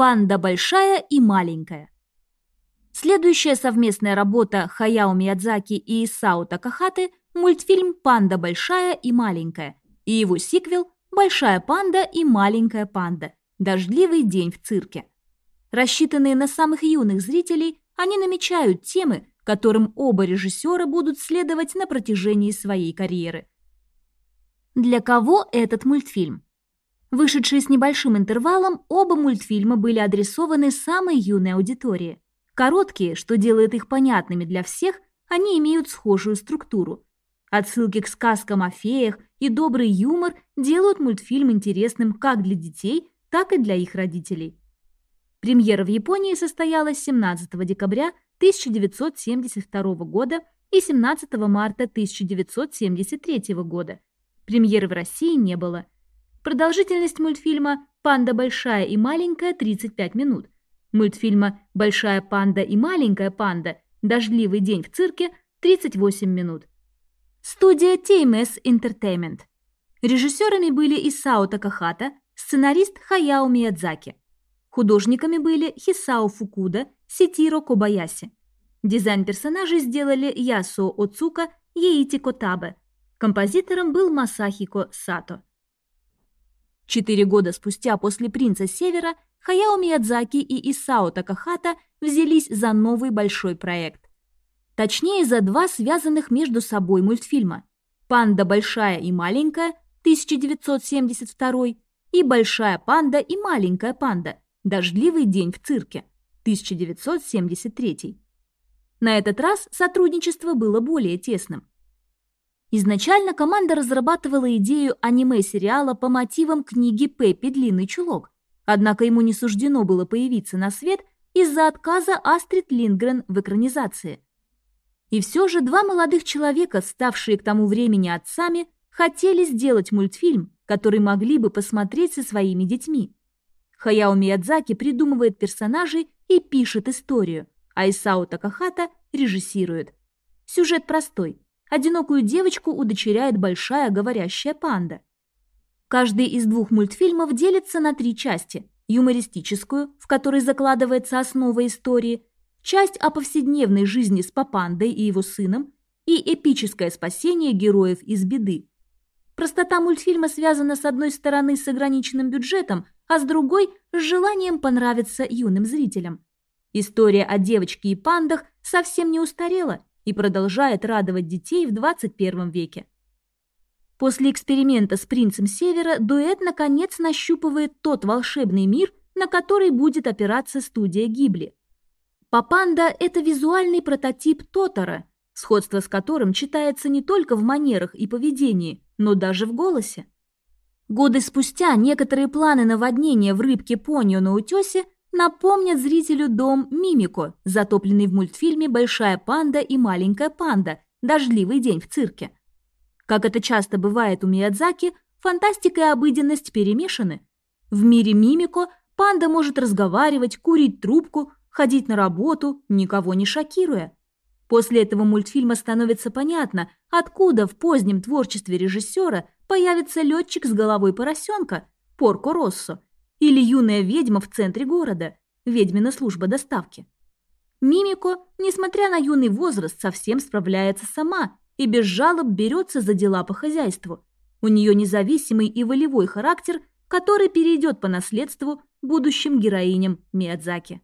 «Панда большая и маленькая». Следующая совместная работа Хаяо Миядзаки и Исао Такахаты – мультфильм «Панда большая и маленькая» и его сиквел «Большая панда и маленькая панда. Дождливый день в цирке». Рассчитанные на самых юных зрителей, они намечают темы, которым оба режиссера будут следовать на протяжении своей карьеры. Для кого этот мультфильм? Вышедшие с небольшим интервалом, оба мультфильма были адресованы самой юной аудитории. Короткие, что делает их понятными для всех, они имеют схожую структуру. Отсылки к сказкам о феях и добрый юмор делают мультфильм интересным как для детей, так и для их родителей. Премьера в Японии состоялась 17 декабря 1972 года и 17 марта 1973 года. Премьеры в России не было. Продолжительность мультфильма «Панда большая и маленькая» 35 минут. Мультфильма «Большая панда и маленькая панда. Дождливый день в цирке» 38 минут. Студия TMS Entertainment. Режиссерами были Исао Такахата, сценарист Хаяо Миядзаки. Художниками были Хисао Фукуда, Ситиро Кобаяси. Дизайн персонажей сделали Ясо Оцука, Еити Котабе. Композитором был Масахико Сато. Четыре года спустя после «Принца Севера» Хаяо Миядзаки и Исао Такахата взялись за новый большой проект. Точнее, за два связанных между собой мультфильма «Панда большая и маленькая» 1972 и «Большая панда и маленькая панда» «Дождливый день в цирке» 1973. На этот раз сотрудничество было более тесным. Изначально команда разрабатывала идею аниме-сериала по мотивам книги Пеппи «Длинный чулок», однако ему не суждено было появиться на свет из-за отказа Астрид Линдгрен в экранизации. И все же два молодых человека, ставшие к тому времени отцами, хотели сделать мультфильм, который могли бы посмотреть со своими детьми. Хаяо Миядзаки придумывает персонажей и пишет историю, а Исао Такахата режиссирует. Сюжет простой. Одинокую девочку удочеряет большая говорящая панда. Каждый из двух мультфильмов делится на три части. Юмористическую, в которой закладывается основа истории, часть о повседневной жизни с Папандой и его сыном и эпическое спасение героев из беды. Простота мультфильма связана с одной стороны с ограниченным бюджетом, а с другой – с желанием понравиться юным зрителям. История о девочке и пандах совсем не устарела и продолжает радовать детей в 21 веке. После эксперимента с принцем Севера дуэт наконец нащупывает тот волшебный мир, на который будет опираться студия Гибли. Папанда – это визуальный прототип Тотора, сходство с которым читается не только в манерах и поведении, но даже в голосе. Годы спустя некоторые планы наводнения в рыбке Поньо на утесе напомнят зрителю дом Мимико, затопленный в мультфильме «Большая панда и маленькая панда. Дождливый день в цирке». Как это часто бывает у Миядзаки, фантастика и обыденность перемешаны. В мире Мимико панда может разговаривать, курить трубку, ходить на работу, никого не шокируя. После этого мультфильма становится понятно, откуда в позднем творчестве режиссера появится летчик с головой поросенка, Порко Россо, или юная ведьма в центре города, ведьмина служба доставки. Мимико, несмотря на юный возраст, совсем справляется сама и без жалоб берется за дела по хозяйству. У нее независимый и волевой характер, который перейдет по наследству будущим героиням Миядзаки.